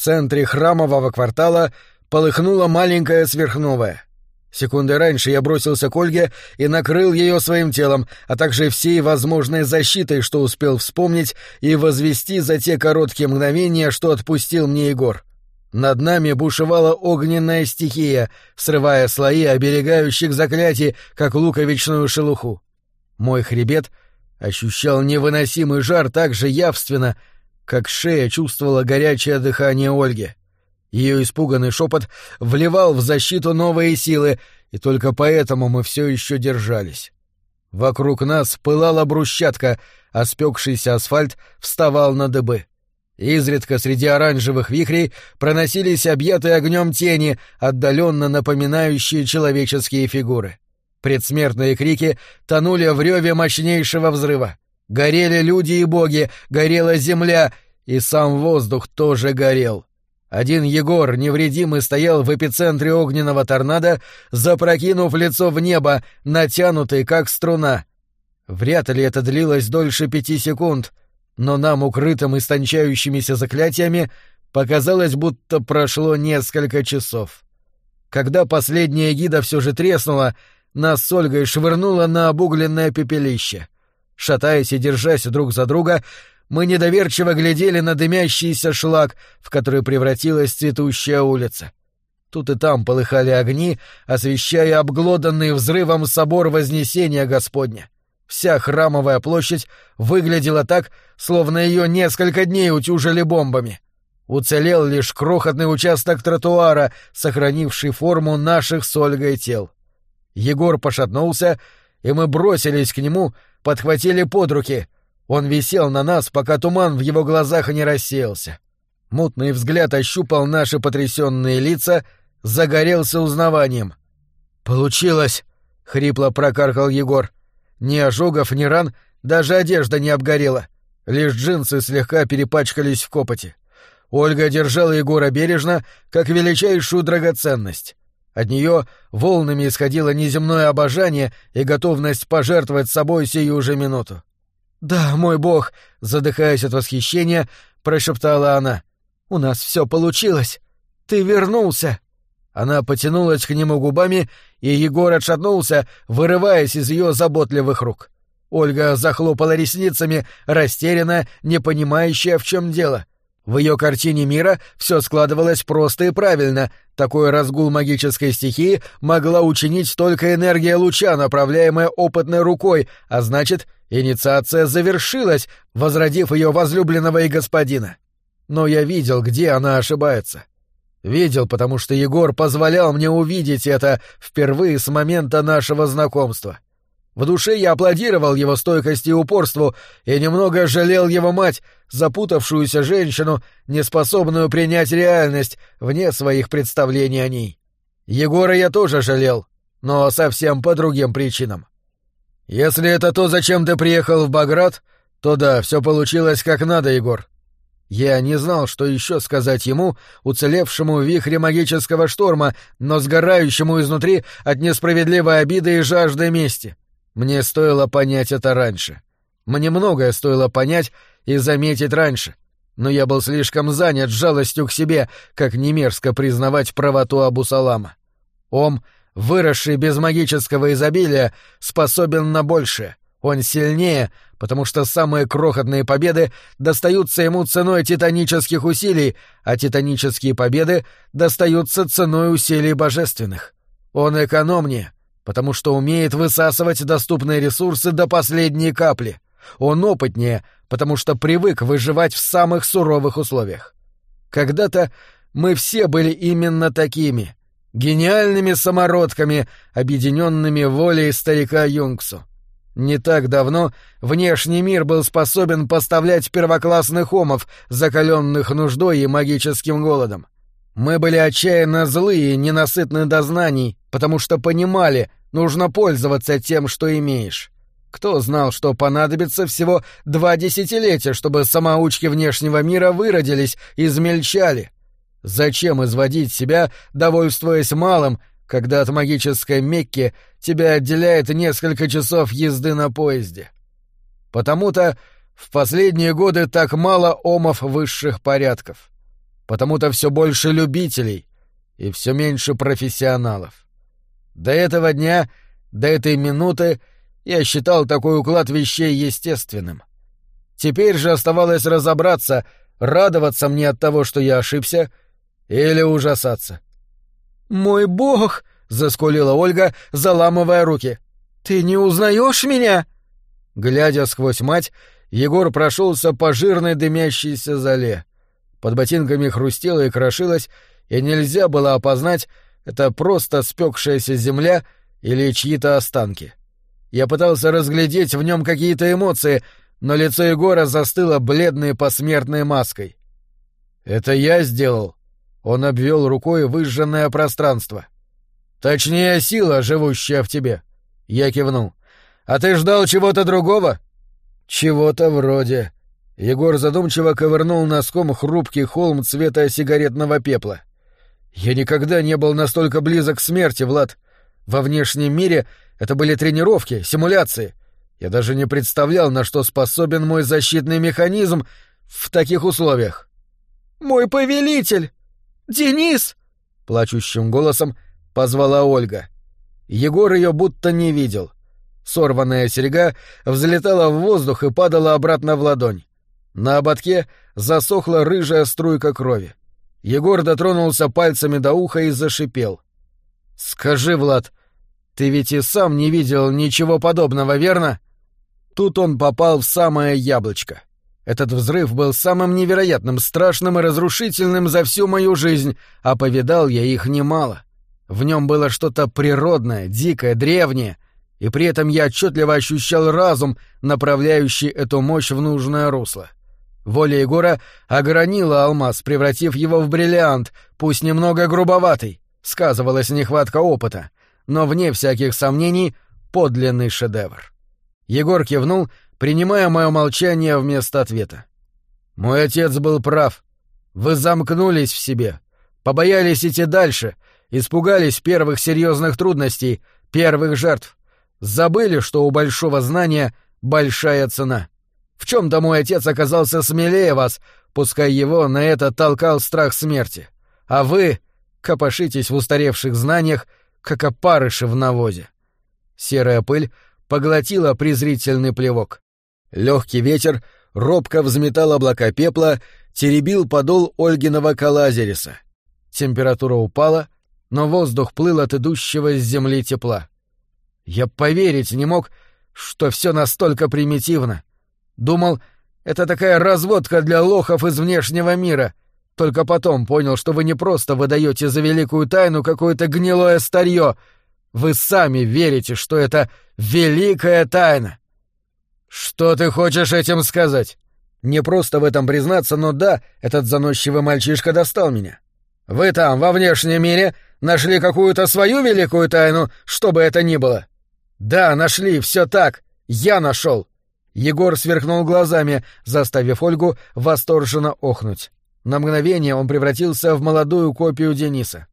центре храмового квартала полыхнула маленькая сверхновая. Секунды раньше я бросился к Ольге и накрыл ее своим телом, а также всей возможной защитой, что успел вспомнить и возвести за те короткие мгновения, что отпустил мне Егор. Над нами бушевала огненная стихия, срывая слои оберегающих заклятий, как луковичную шелуху. Мой хребет ощущал невыносимый жар так же явственно, как шея чувствовала горячее дыхание Ольги. Ее испуганный шепот вливал в защиту новые силы, и только поэтому мы все еще держались. Вокруг нас пылала брусчатка, а спекшийся асфальт вставал на дыбы. Изредка среди оранжевых вихрей проносились объятые огнем тени, отдаленно напоминающие человеческие фигуры. Предсмертные крики тонули в реве мощнейшего взрыва. Горели люди и боги, горела земля, и сам воздух тоже горел. Один Егор, невредимый, стоял в эпицентре огненного торнадо, запрокинув лицо в небо, натянутый, как струна. Вряд ли это длилось дольше пяти секунд, но нам, укрытым истончающимися заклятиями, показалось, будто прошло несколько часов. Когда последняя гида все же треснула, нас с Ольгой швырнуло на обугленное пепелище. Шатаясь и держась друг за друга, мы недоверчиво глядели на дымящийся шлак, в который превратилась цветущая улица. Тут и там полыхали огни, освещая обглоданный взрывом собор Вознесения Господня. Вся храмовая площадь выглядела так, словно ее несколько дней утюжили бомбами. Уцелел лишь крохотный участок тротуара, сохранивший форму наших с Ольгой тел. Егор пошатнулся, и мы бросились к нему, подхватили под руки. Он висел на нас, пока туман в его глазах не рассеялся. Мутный взгляд ощупал наши потрясенные лица, загорелся узнаванием. «Получилось!» — хрипло прокаркал Егор. Ни ожогов, ни ран, даже одежда не обгорела. Лишь джинсы слегка перепачкались в копоти. Ольга держала Егора бережно, как величайшую драгоценность. От нее волнами исходило неземное обожание и готовность пожертвовать собой сию же минуту. «Да, мой бог!» — задыхаясь от восхищения, прошептала она. «У нас все получилось! Ты вернулся!» Она потянулась к нему губами, и Егор отшатнулся, вырываясь из ее заботливых рук. Ольга захлопала ресницами, растерянная, не понимающая, в чем дело. В ее картине мира все складывалось просто и правильно. Такой разгул магической стихии могла учинить только энергия луча, направляемая опытной рукой, а значит, инициация завершилась, возродив ее возлюбленного и господина. Но я видел, где она ошибается. Видел, потому что Егор позволял мне увидеть это впервые с момента нашего знакомства. В душе я аплодировал его стойкости и упорству и немного жалел его мать, запутавшуюся женщину, неспособную принять реальность вне своих представлений о ней. Егора я тоже жалел, но совсем по другим причинам. Если это то, зачем ты приехал в Баграт, то да, все получилось как надо, Егор. Я не знал, что еще сказать ему, уцелевшему в вихре магического шторма, но сгорающему изнутри от несправедливой обиды и жажды мести. Мне стоило понять это раньше. Мне многое стоило понять и заметить раньше. Но я был слишком занят жалостью к себе, как не мерзко признавать правоту Абу-Салама. Ом, выросший без магического изобилия, способен на большее. Он сильнее, потому что самые крохотные победы достаются ему ценой титанических усилий, а титанические победы достаются ценой усилий божественных. Он экономнее, потому что умеет высасывать доступные ресурсы до последней капли. Он опытнее, потому что привык выживать в самых суровых условиях. Когда-то мы все были именно такими — гениальными самородками, объединенными волей старика Юнгсу. Не так давно внешний мир был способен поставлять первоклассных омов, закаленных нуждой и магическим голодом. Мы были отчаянно злые ненасытны до знаний, потому что понимали, нужно пользоваться тем, что имеешь. Кто знал, что понадобится всего два десятилетия, чтобы самоучки внешнего мира выродились, измельчали? Зачем изводить себя, довольствуясь малым, когда от магической Мекки тебя отделяет несколько часов езды на поезде. Потому-то в последние годы так мало омов высших порядков. потому-то все больше любителей и все меньше профессионалов. До этого дня, до этой минуты я считал такой уклад вещей естественным. Теперь же оставалось разобраться, радоваться мне от того, что я ошибся, или ужасаться. «Мой бог!» — заскулила Ольга, заламывая руки. «Ты не узнаешь меня?» Глядя сквозь мать, Егор прошелся по жирной дымящейся зале. Под ботинками хрустело и крошилось, и нельзя было опознать, это просто спекшаяся земля или чьи-то останки. Я пытался разглядеть в нем какие-то эмоции, но лицо Егора застыло бледной посмертной маской. «Это я сделал?» Он обвел рукой выжженное пространство. «Точнее, сила, живущая в тебе». Я кивнул. «А ты ждал чего-то другого?» «Чего-то вроде...» Егор задумчиво ковырнул носком хрупкий холм цвета сигаретного пепла. «Я никогда не был настолько близок к смерти, Влад. Во внешнем мире это были тренировки, симуляции. Я даже не представлял, на что способен мой защитный механизм в таких условиях». «Мой повелитель! Денис!» — плачущим голосом позвала Ольга. Егор ее будто не видел. Сорванная серьга взлетала в воздух и падала обратно в ладонь. На ободке засохла рыжая струйка крови. Егор дотронулся пальцами до уха и зашипел. «Скажи, Влад, ты ведь и сам не видел ничего подобного, верно?» Тут он попал в самое яблочко. Этот взрыв был самым невероятным, страшным и разрушительным за всю мою жизнь, а повидал я их немало. В нем было что-то природное, дикое, древнее, и при этом я отчетливо ощущал разум, направляющий эту мощь в нужное русло. Воля Егора огранила алмаз, превратив его в бриллиант, пусть немного грубоватый. Сказывалась нехватка опыта, но вне всяких сомнений подлинный шедевр. Егор кивнул, принимая мое молчание вместо ответа. «Мой отец был прав. Вы замкнулись в себе, побоялись идти дальше, испугались первых серьезных трудностей, первых жертв. Забыли, что у большого знания большая цена. В чем-то мой отец оказался смелее вас, пускай его на это толкал страх смерти. А вы копошитесь в устаревших знаниях, как опарыши в навозе. Серая пыль поглотила презрительный плевок. Легкий ветер робко взметал облака пепла, теребил подол Ольгиного калазериса. Температура упала, но воздух плыл от идущего с земли тепла. Я поверить не мог, что все настолько примитивно. Думал, это такая разводка для лохов из внешнего мира. Только потом понял, что вы не просто выдаете за великую тайну какое-то гнилое старье. Вы сами верите, что это великая тайна. Что ты хочешь этим сказать? Не просто в этом признаться, но да, этот заносчивый мальчишка достал меня. Вы там, во внешнем мире, нашли какую-то свою великую тайну, что бы это ни было. Да, нашли, все так. Я нашел. Егор сверкнул глазами, заставив Ольгу восторженно охнуть. На мгновение он превратился в молодую копию Дениса.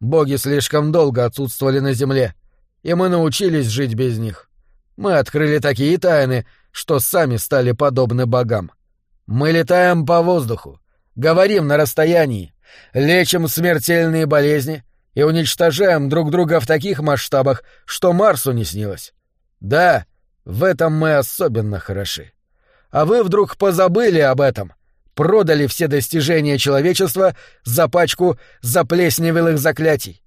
Боги слишком долго отсутствовали на земле, и мы научились жить без них. Мы открыли такие тайны, что сами стали подобны богам. Мы летаем по воздуху, говорим на расстоянии, лечим смертельные болезни и уничтожаем друг друга в таких масштабах, что Марсу не снилось. Да, в этом мы особенно хороши. А вы вдруг позабыли об этом, продали все достижения человечества за пачку заплесневелых заклятий.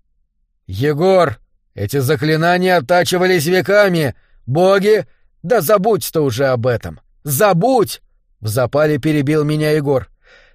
Егор, эти заклинания оттачивались веками. Боги, да забудь ты уже об этом. Забудь! В запале перебил меня Егор.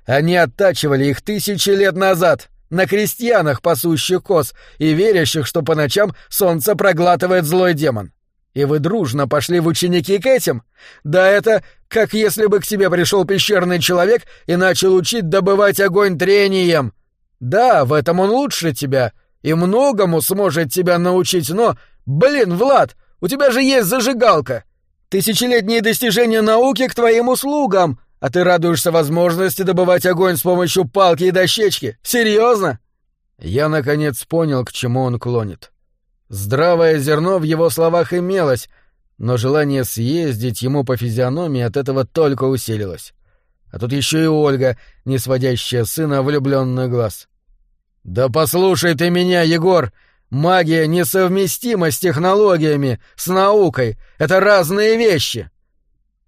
Они оттачивали их тысячи лет назад, на крестьянах, пасущих коз и верящих, что по ночам солнце проглатывает злой демон. И вы дружно пошли в ученики к этим? Да это как если бы к тебе пришел пещерный человек и начал учить добывать огонь трением. Да, в этом он лучше тебя и многому сможет тебя научить, но, блин, Влад, у тебя же есть зажигалка. Тысячелетние достижения науки к твоим услугам, а ты радуешься возможности добывать огонь с помощью палки и дощечки. Серьезно? Я наконец понял, к чему он клонит. Здравое зерно в его словах имелось, но желание съездить ему по физиономии от этого только усилилось. А тут еще и Ольга, не сводящая сына влюбленный глаз. «Да послушай ты меня, Егор! Магия несовместима с технологиями, с наукой. Это разные вещи!»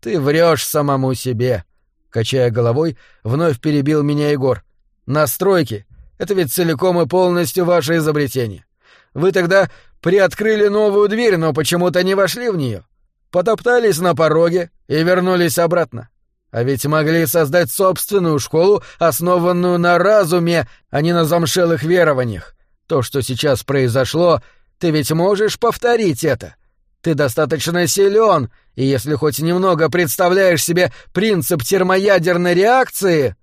«Ты врешь самому себе!» Качая головой, вновь перебил меня Егор. «Настройки — это ведь целиком и полностью ваше изобретение. Вы тогда приоткрыли новую дверь, но почему-то не вошли в нее. Потоптались на пороге и вернулись обратно. А ведь могли создать собственную школу, основанную на разуме, а не на замшелых верованиях. То, что сейчас произошло, ты ведь можешь повторить это. Ты достаточно силен, и если хоть немного представляешь себе принцип термоядерной реакции...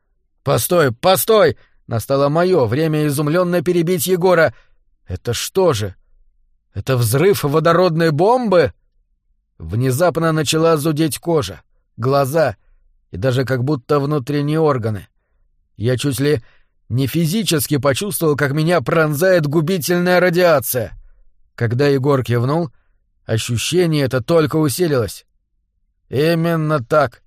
Постой, постой! Настало мое время изумленно перебить Егора. Это что же? Это взрыв водородной бомбы? Внезапно начала зудеть кожа, глаза — и даже как будто внутренние органы. Я чуть ли не физически почувствовал, как меня пронзает губительная радиация. Когда Егор кивнул, ощущение это только усилилось. Именно так.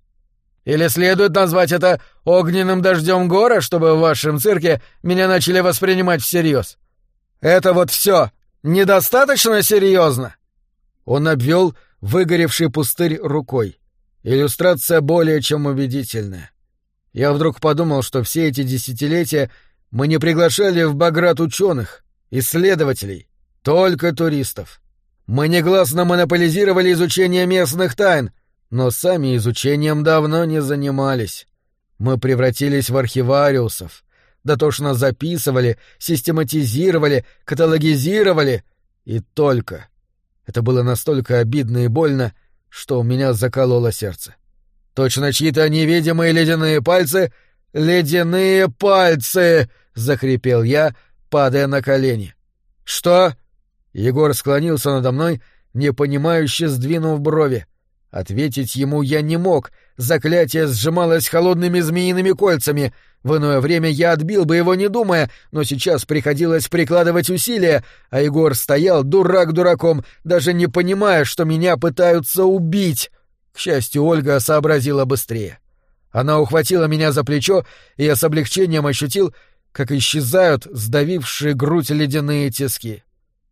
Или следует назвать это огненным дождем гора, чтобы в вашем цирке меня начали воспринимать всерьез? Это вот все недостаточно серьезно? Он обвел выгоревший пустырь рукой. Иллюстрация более чем убедительная. Я вдруг подумал, что все эти десятилетия мы не приглашали в Баграт ученых, исследователей, только туристов. Мы негласно монополизировали изучение местных тайн, но сами изучением давно не занимались. Мы превратились в архивариусов, дотошно записывали, систематизировали, каталогизировали, и только. Это было настолько обидно и больно, что у меня закололо сердце. Точно чьи-то невидимые ледяные пальцы... «Ледяные пальцы!» — захрипел я, падая на колени. «Что?» Егор склонился надо мной, непонимающе сдвинув брови. Ответить ему я не мог, заклятие сжималось холодными змеиными кольцами. В иное время я отбил бы его, не думая, но сейчас приходилось прикладывать усилия, а Егор стоял дурак дураком, даже не понимая, что меня пытаются убить. К счастью, Ольга сообразила быстрее. Она ухватила меня за плечо, и я с облегчением ощутил, как исчезают сдавившие грудь ледяные тиски.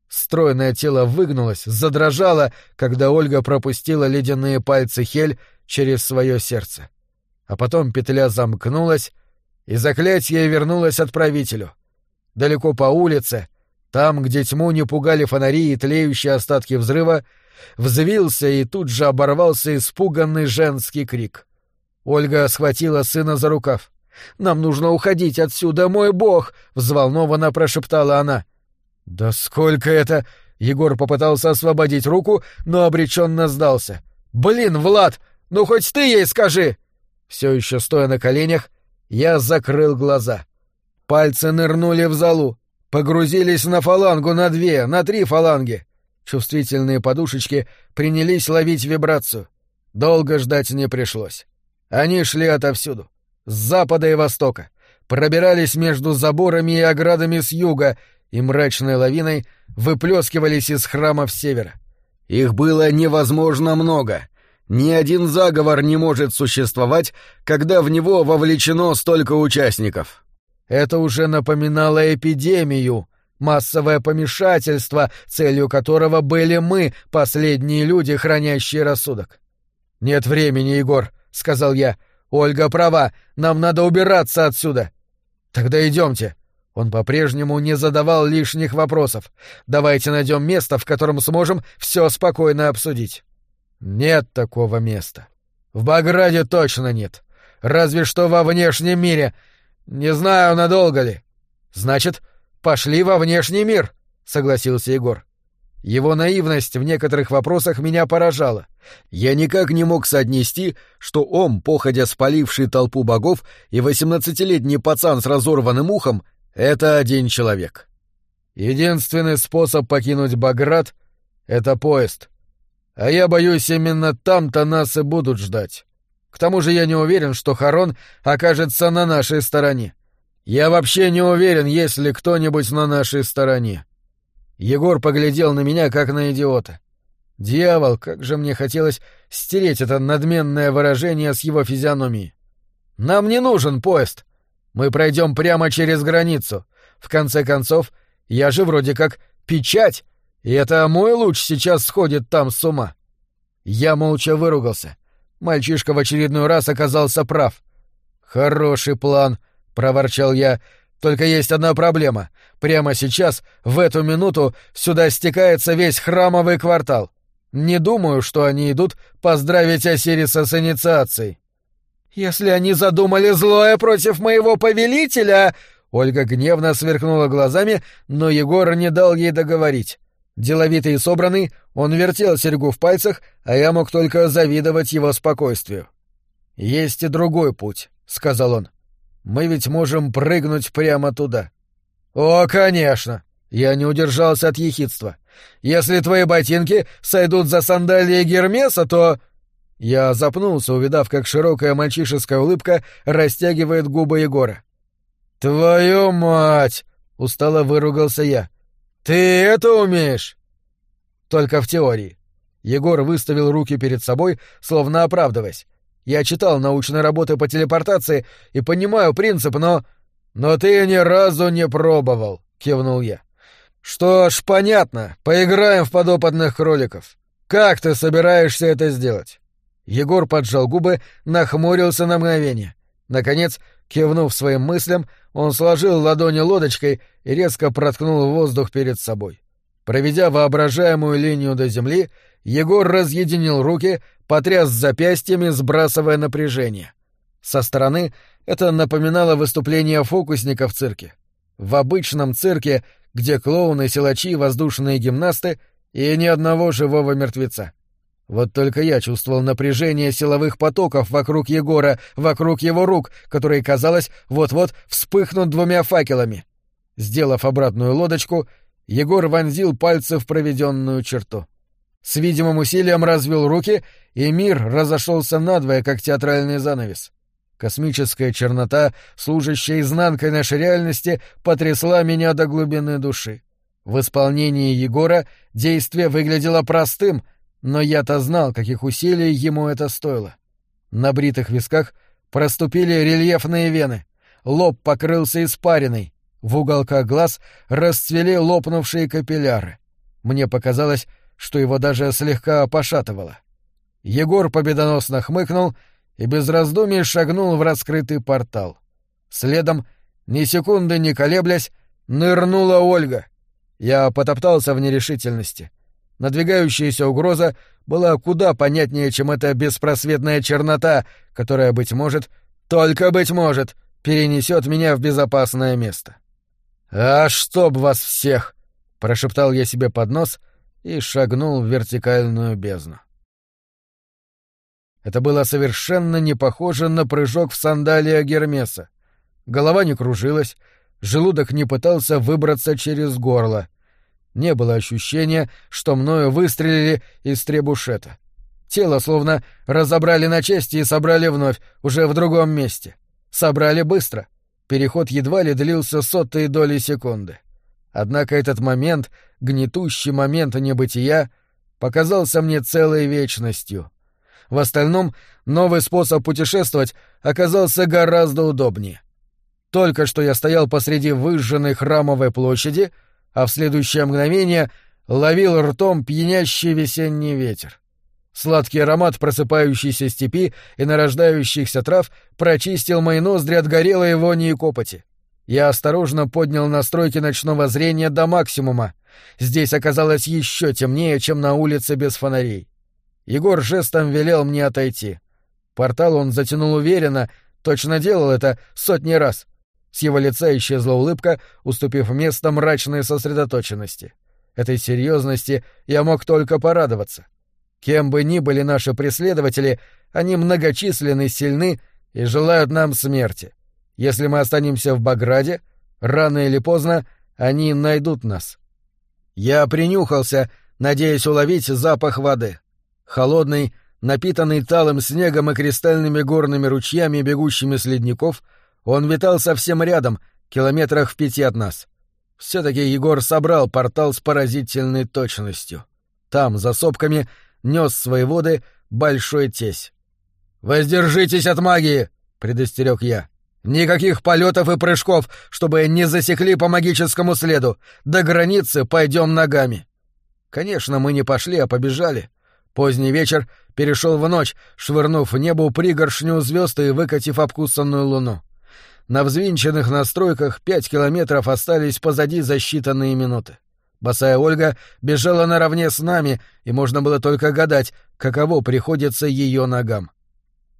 Стройное тело выгнулось, задрожало, когда Ольга пропустила ледяные пальцы Хель через свое сердце. А потом петля замкнулась, и заклятие вернулось отправителю. Далеко по улице, там, где тьму не пугали фонари и тлеющие остатки взрыва, взвился и тут же оборвался испуганный женский крик. Ольга схватила сына за рукав. «Нам нужно уходить отсюда, мой бог!» — взволнованно прошептала она. «Да сколько это...» Егор попытался освободить руку, но обреченно сдался. «Блин, Влад, ну хоть ты ей скажи!» Все еще стоя на коленях, я закрыл глаза. Пальцы нырнули в залу, погрузились на фалангу на две, на три фаланги. Чувствительные подушечки принялись ловить вибрацию. Долго ждать не пришлось. Они шли отовсюду, с запада и востока, пробирались между заборами и оградами с юга и мрачной лавиной выплескивались из храмов севера. Их было невозможно много. Ни один заговор не может существовать, когда в него вовлечено столько участников. Это уже напоминало эпидемию, массовое помешательство, целью которого были мы, последние люди, хранящие рассудок. «Нет времени, Егор», — сказал я. «Ольга права, нам надо убираться отсюда». «Тогда идемте», он по-прежнему не задавал лишних вопросов. Давайте найдем место, в котором сможем все спокойно обсудить. Нет такого места. В Баграде точно нет. Разве что во внешнем мире. Не знаю, надолго ли. Значит, пошли во внешний мир, согласился Егор. Его наивность в некоторых вопросах меня поражала. Я никак не мог соотнести, что он, походя спаливший толпу богов, и восемнадцатилетний пацан с разорванным ухом это один человек. Единственный способ покинуть Баграт — это поезд. А я боюсь, именно там-то нас и будут ждать. К тому же я не уверен, что Харон окажется на нашей стороне. Я вообще не уверен, есть ли кто-нибудь на нашей стороне. Егор поглядел на меня, как на идиота. Дьявол, как же мне хотелось стереть это надменное выражение с его физиономии. Нам не нужен поезд. Мы пройдем прямо через границу. В конце концов, я же вроде как печать, и это мой луч сейчас сходит там с ума. Я молча выругался. Мальчишка в очередной раз оказался прав. Хороший план, проворчал я. Только есть одна проблема. Прямо сейчас, в эту минуту, сюда стекается весь храмовый квартал. Не думаю, что они идут поздравить Осириса с инициацией. Если они задумали злое против моего повелителя, Ольга гневно сверкнула глазами, но Егор не дал ей договорить. Деловитый и собранный, он вертел серьгу в пальцах, а я мог только завидовать его спокойствию. «Есть и другой путь», — сказал он. «Мы ведь можем прыгнуть прямо туда». «О, конечно!» Я не удержался от ехидства. «Если твои ботинки сойдут за сандалии Гермеса, то...» Я запнулся, увидав, как широкая мальчишеская улыбка растягивает губы Егора. «Твою мать!» — устало выругался я. «Ты это умеешь?» «Только в теории». Егор выставил руки перед собой, словно оправдываясь. «Я читал научные работы по телепортации и понимаю принцип, но...» «Но ты ни разу не пробовал», — кивнул я. «Что ж, понятно. Поиграем в подопытных кроликов. Как ты собираешься это сделать?» Егор поджал губы, нахмурился на мгновение. Наконец, кивнув своим мыслям, он сложил ладони лодочкой и резко проткнул воздух перед собой. Проведя воображаемую линию до земли, Егор разъединил руки, потряс запястьями, сбрасывая напряжение. Со стороны это напоминало выступление фокусника в цирке. В обычном цирке, где клоуны, силачи, воздушные гимнасты и ни одного живого мертвеца. Вот только я чувствовал напряжение силовых потоков вокруг Егора, вокруг его рук, которые, казалось, вот-вот вспыхнут двумя факелами. Сделав обратную лодочку, Егор вонзил пальцы в проведенную черту. С видимым усилием развел руки, и мир разошелся надвое, как театральный занавес. Космическая чернота, служащая изнанкой нашей реальности, потрясла меня до глубины души. В исполнении Егора действие выглядело простым, но я-то знал, каких усилий ему это стоило. На бритых висках проступили рельефные вены, лоб покрылся испариной, в уголках глаз расцвели лопнувшие капилляры. Мне показалось, что его даже слегка пошатывало. Егор победоносно хмыкнул и без раздумий шагнул в раскрытый портал. Следом, ни секунды не колеблясь, нырнула Ольга. Я потоптался в нерешительности — Надвигающаяся угроза была куда понятнее, чем эта беспросветная чернота, которая, быть может, только, быть может, перенесет меня в безопасное место. «А чтоб вас всех!» — прошептал я себе под нос и шагнул в вертикальную бездну. Это было совершенно не похоже на прыжок в сандалия Гермеса. Голова не кружилась, желудок не пытался выбраться через горло. Не было ощущения, что мною выстрелили из требушета. Тело словно разобрали на части и собрали вновь, уже в другом месте. Собрали быстро. Переход едва ли длился сотые доли секунды. Однако этот момент, гнетущий момент небытия, показался мне целой вечностью. В остальном, новый способ путешествовать оказался гораздо удобнее. Только что я стоял посреди выжженной храмовой площади — а в следующее мгновение ловил ртом пьянящий весенний ветер. Сладкий аромат просыпающейся степи и нарождающихся трав прочистил мои ноздри от горелой вони и копоти. Я осторожно поднял настройки ночного зрения до максимума. Здесь оказалось еще темнее, чем на улице без фонарей. Егор жестом велел мне отойти. Портал он затянул уверенно, точно делал это сотни раз. С его лица исчезла улыбка, уступив место мрачной сосредоточенности. Этой серьезности я мог только порадоваться. Кем бы ни были наши преследователи, они многочисленны, сильны и желают нам смерти. Если мы останемся в Баграде, рано или поздно они найдут нас. Я принюхался, надеясь уловить запах воды. Холодный, напитанный талым снегом и кристальными горными ручьями, бегущими с ледников — он витал совсем рядом, километрах в пяти от нас. Все-таки Егор собрал портал с поразительной точностью. Там, за сопками, нес свои воды большой тесь. «Воздержитесь от магии!» — предостерег я. Никаких полетов и прыжков, чтобы не засекли по магическому следу. До границы пойдем ногами. Конечно, мы не пошли, а побежали. Поздний вечер перешел в ночь, швырнув в небо пригоршню звезд и выкатив обкусанную луну. На взвинченных настройках пять километров остались позади за считанные минуты. Босая Ольга бежала наравне с нами, и можно было только гадать, каково приходится ее ногам.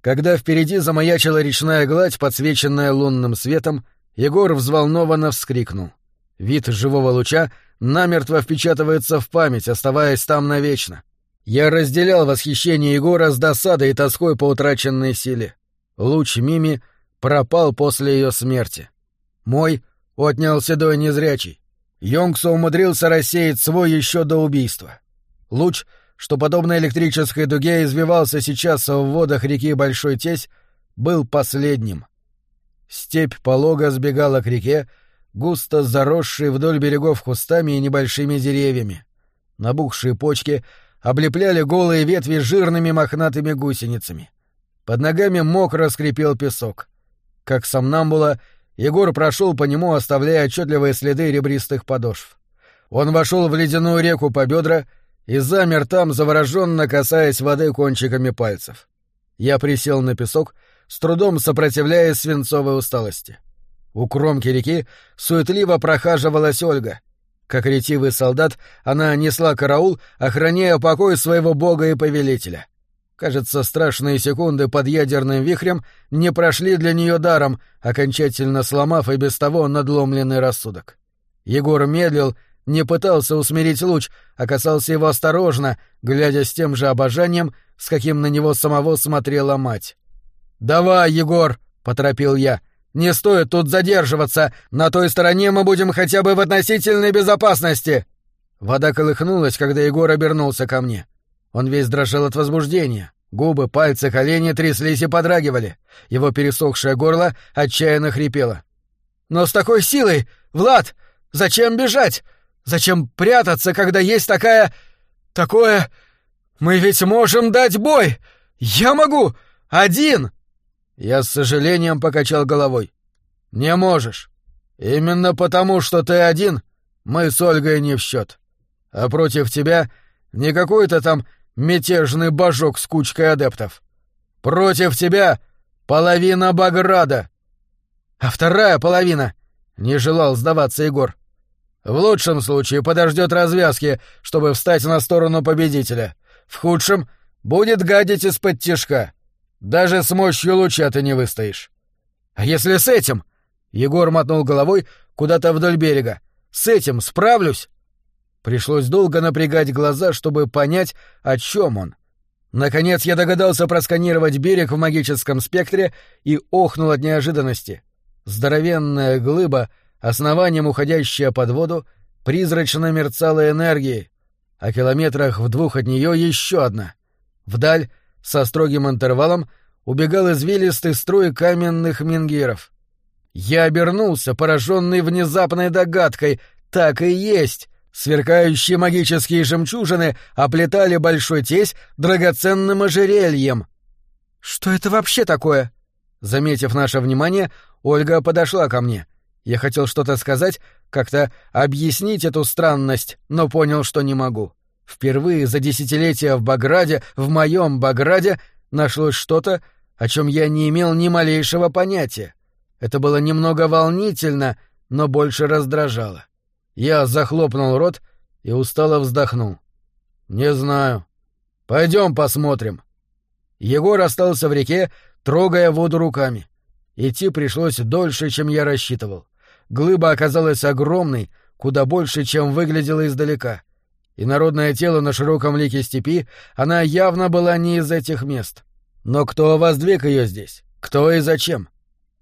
Когда впереди замаячила речная гладь, подсвеченная лунным светом, Егор взволнованно вскрикнул. Вид живого луча намертво впечатывается в память, оставаясь там навечно. Я разделял восхищение Егора с досадой и тоской по утраченной силе. Луч Мими пропал после ее смерти. Мой отнял седой незрячий. Йонгсо умудрился рассеять свой еще до убийства. Луч — что, подобно электрической дуге, извивался сейчас в водах реки Большой Тесь, был последним. Степь полого сбегала к реке, густо заросшей вдоль берегов кустами и небольшими деревьями. Набухшие почки облепляли голые ветви жирными мохнатыми гусеницами. Под ногами мокро скрипел песок. Как сомнамбула, Егор прошел по нему, оставляя отчетливые следы ребристых подошв. Он вошел в ледяную реку по бедра и замер там, завороженно касаясь воды кончиками пальцев. Я присел на песок, с трудом сопротивляясь свинцовой усталости. У кромки реки суетливо прохаживалась Ольга. Как ретивый солдат, она несла караул, охраняя покой своего бога и повелителя. Кажется, страшные секунды под ядерным вихрем не прошли для нее даром, окончательно сломав и без того надломленный рассудок. Егор медлил, не пытался усмирить луч, а касался его осторожно, глядя с тем же обожанием, с каким на него самого смотрела мать. «Давай, Егор!» — поторопил я. «Не стоит тут задерживаться! На той стороне мы будем хотя бы в относительной безопасности!» Вода колыхнулась, когда Егор обернулся ко мне. Он весь дрожал от возбуждения. Губы, пальцы, колени тряслись и подрагивали. Его пересохшее горло отчаянно хрипело. «Но с такой силой! Влад! Зачем бежать? Зачем прятаться, когда есть такая... такое... Мы ведь можем дать бой! Я могу! Один!» Я с сожалением покачал головой. «Не можешь. Именно потому, что ты один, мы с Ольгой не в счет. А против тебя не какой-то там мятежный божок с кучкой адептов. Против тебя половина Баграда. А вторая половина — не желал сдаваться Егор. В лучшем случае подождет развязки, чтобы встать на сторону победителя. В худшем будет гадить из-под тишка. Даже с мощью луча ты не выстоишь. А если с этим? Егор мотнул головой куда-то вдоль берега. С этим справлюсь? Пришлось долго напрягать глаза, чтобы понять, о чем он. Наконец я догадался просканировать берег в магическом спектре и охнул от неожиданности. Здоровенная глыба — основанием уходящая под воду, призрачно мерцала энергией, а километрах в двух от нее еще одна. Вдаль, со строгим интервалом, убегал извилистый строй каменных мингиров. Я обернулся, пораженный внезапной догадкой. Так и есть. Сверкающие магические жемчужины оплетали большой тесь драгоценным ожерельем. «Что это вообще такое?» Заметив наше внимание, Ольга подошла ко мне. Я хотел что-то сказать, как-то объяснить эту странность, но понял, что не могу. Впервые за десятилетия в Баграде, в моем Баграде, нашлось что-то, о чем я не имел ни малейшего понятия. Это было немного волнительно, но больше раздражало. Я захлопнул рот и устало вздохнул. «Не знаю. Пойдем посмотрим». Егор остался в реке, трогая воду руками. Идти пришлось дольше, чем я рассчитывал. Глыба оказалась огромной, куда больше, чем выглядела издалека. И народное тело на широком лике степи, она явно была не из этих мест. Но кто воздвиг ее здесь? Кто и зачем?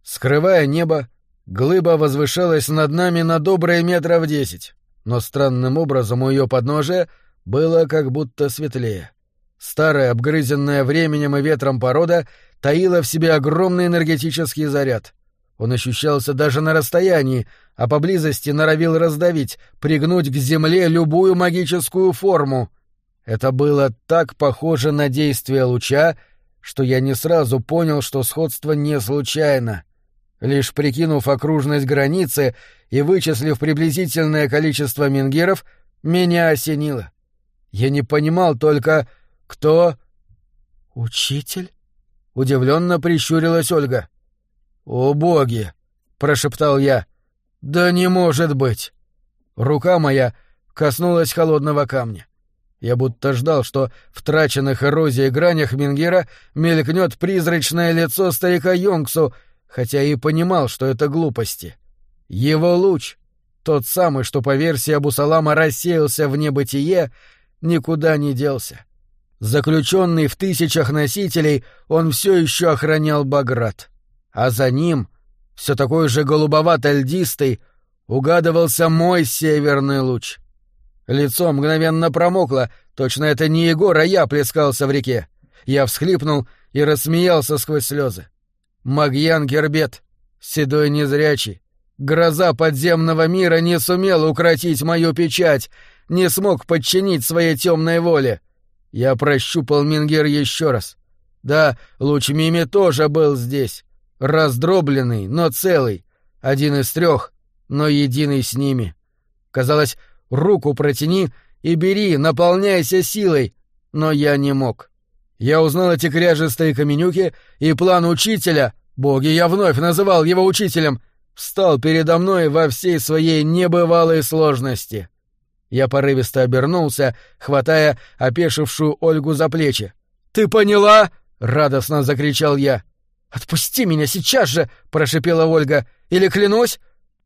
Скрывая небо, глыба возвышалась над нами на добрые метров десять, но странным образом у ее подножия было как будто светлее. Старая, обгрызенная временем и ветром порода таила в себе огромный энергетический заряд — он ощущался даже на расстоянии, а поблизости норовил раздавить, пригнуть к земле любую магическую форму. Это было так похоже на действие луча, что я не сразу понял, что сходство не случайно. Лишь прикинув окружность границы и вычислив приблизительное количество мингиров, меня осенило. Я не понимал только, кто... «Учитель?» — удивленно прищурилась Ольга. «О боги!» — прошептал я. «Да не может быть!» Рука моя коснулась холодного камня. Я будто ждал, что в траченных эрозией гранях Мингера мелькнет призрачное лицо старика Йонгсу, хотя и понимал, что это глупости. Его луч, тот самый, что по версии Абусалама рассеялся в небытие, никуда не делся. Заключенный в тысячах носителей, он все еще охранял Баграт. А за ним, все такой же голубовато-льдистый, угадывался мой северный луч. Лицо мгновенно промокло, точно это не Егор, а я плескался в реке. Я всхлипнул и рассмеялся сквозь слезы. Магьян Гербет, седой незрячий, гроза подземного мира не сумел укротить мою печать, не смог подчинить своей темной воле. Я прощупал Мингер еще раз. Да, луч Мими тоже был здесь, раздробленный, но целый, один из трех, но единый с ними. Казалось, руку протяни и бери, наполняйся силой, но я не мог. Я узнал эти кряжестые каменюки, и план учителя, боги, я вновь называл его учителем, встал передо мной во всей своей небывалой сложности. Я порывисто обернулся, хватая опешившую Ольгу за плечи. «Ты поняла?» — радостно закричал я. «Отпусти меня сейчас же!» — прошипела Ольга. «Или клянусь,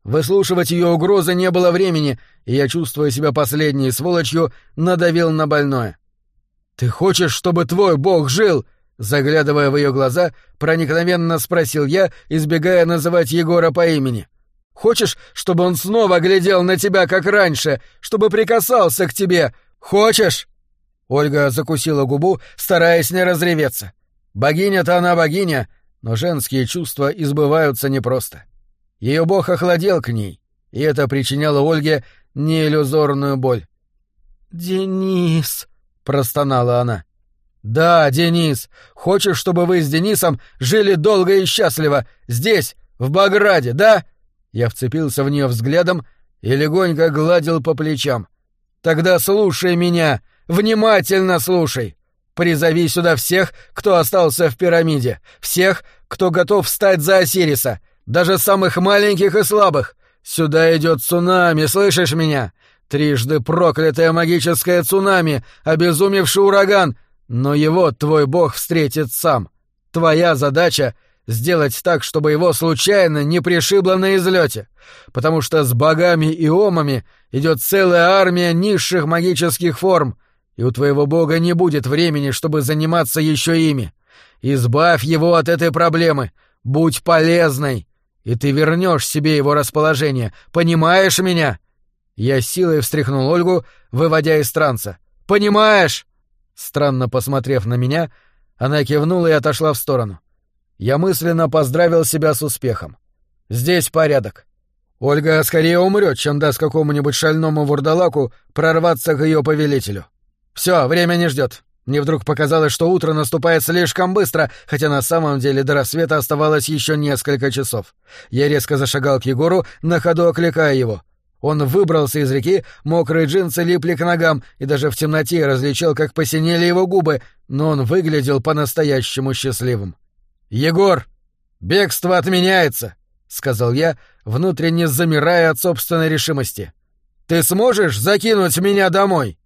Выслушивать ее угрозы не было времени, и я, чувствуя себя последней сволочью, надавил на больное. «Ты хочешь, чтобы твой бог жил?» Заглядывая в ее глаза, проникновенно спросил я, избегая называть Егора по имени. «Хочешь, чтобы он снова глядел на тебя, как раньше, чтобы прикасался к тебе? Хочешь?» Ольга закусила губу, стараясь не разреветься. «Богиня-то она богиня, но женские чувства избываются непросто». Ее бог охладел к ней, и это причиняло Ольге неиллюзорную боль. «Денис!» — простонала она. «Да, Денис! Хочешь, чтобы вы с Денисом жили долго и счастливо, здесь, в Баграде, да?» Я вцепился в нее взглядом и легонько гладил по плечам. «Тогда слушай меня, внимательно слушай. Призови сюда всех, кто остался в пирамиде, всех, кто готов встать за Осириса, даже самых маленьких и слабых. Сюда идет цунами, слышишь меня? Трижды проклятое магическое цунами, обезумевший ураган, но его твой бог встретит сам. Твоя задача — сделать так, чтобы его случайно не пришибло на излете, потому что с богами и омами идет целая армия низших магических форм, и у твоего бога не будет времени, чтобы заниматься еще ими. Избавь его от этой проблемы, будь полезной, и ты вернешь себе его расположение. Понимаешь меня?» Я силой встряхнул Ольгу, выводя из транса. «Понимаешь?» Странно посмотрев на меня, она кивнула и отошла в сторону. Я мысленно поздравил себя с успехом. «Здесь порядок. Ольга скорее умрет, чем даст какому-нибудь шальному вурдалаку прорваться к ее повелителю. Все, время не ждет. Мне вдруг показалось, что утро наступает слишком быстро, хотя на самом деле до рассвета оставалось еще несколько часов. Я резко зашагал к Егору, на ходу окликая его. Он выбрался из реки, мокрые джинсы липли к ногам, и даже в темноте различал, как посинели его губы, но он выглядел по-настоящему счастливым. «Егор! Бегство отменяется!» — сказал я, внутренне замирая от собственной решимости. «Ты сможешь закинуть меня домой?»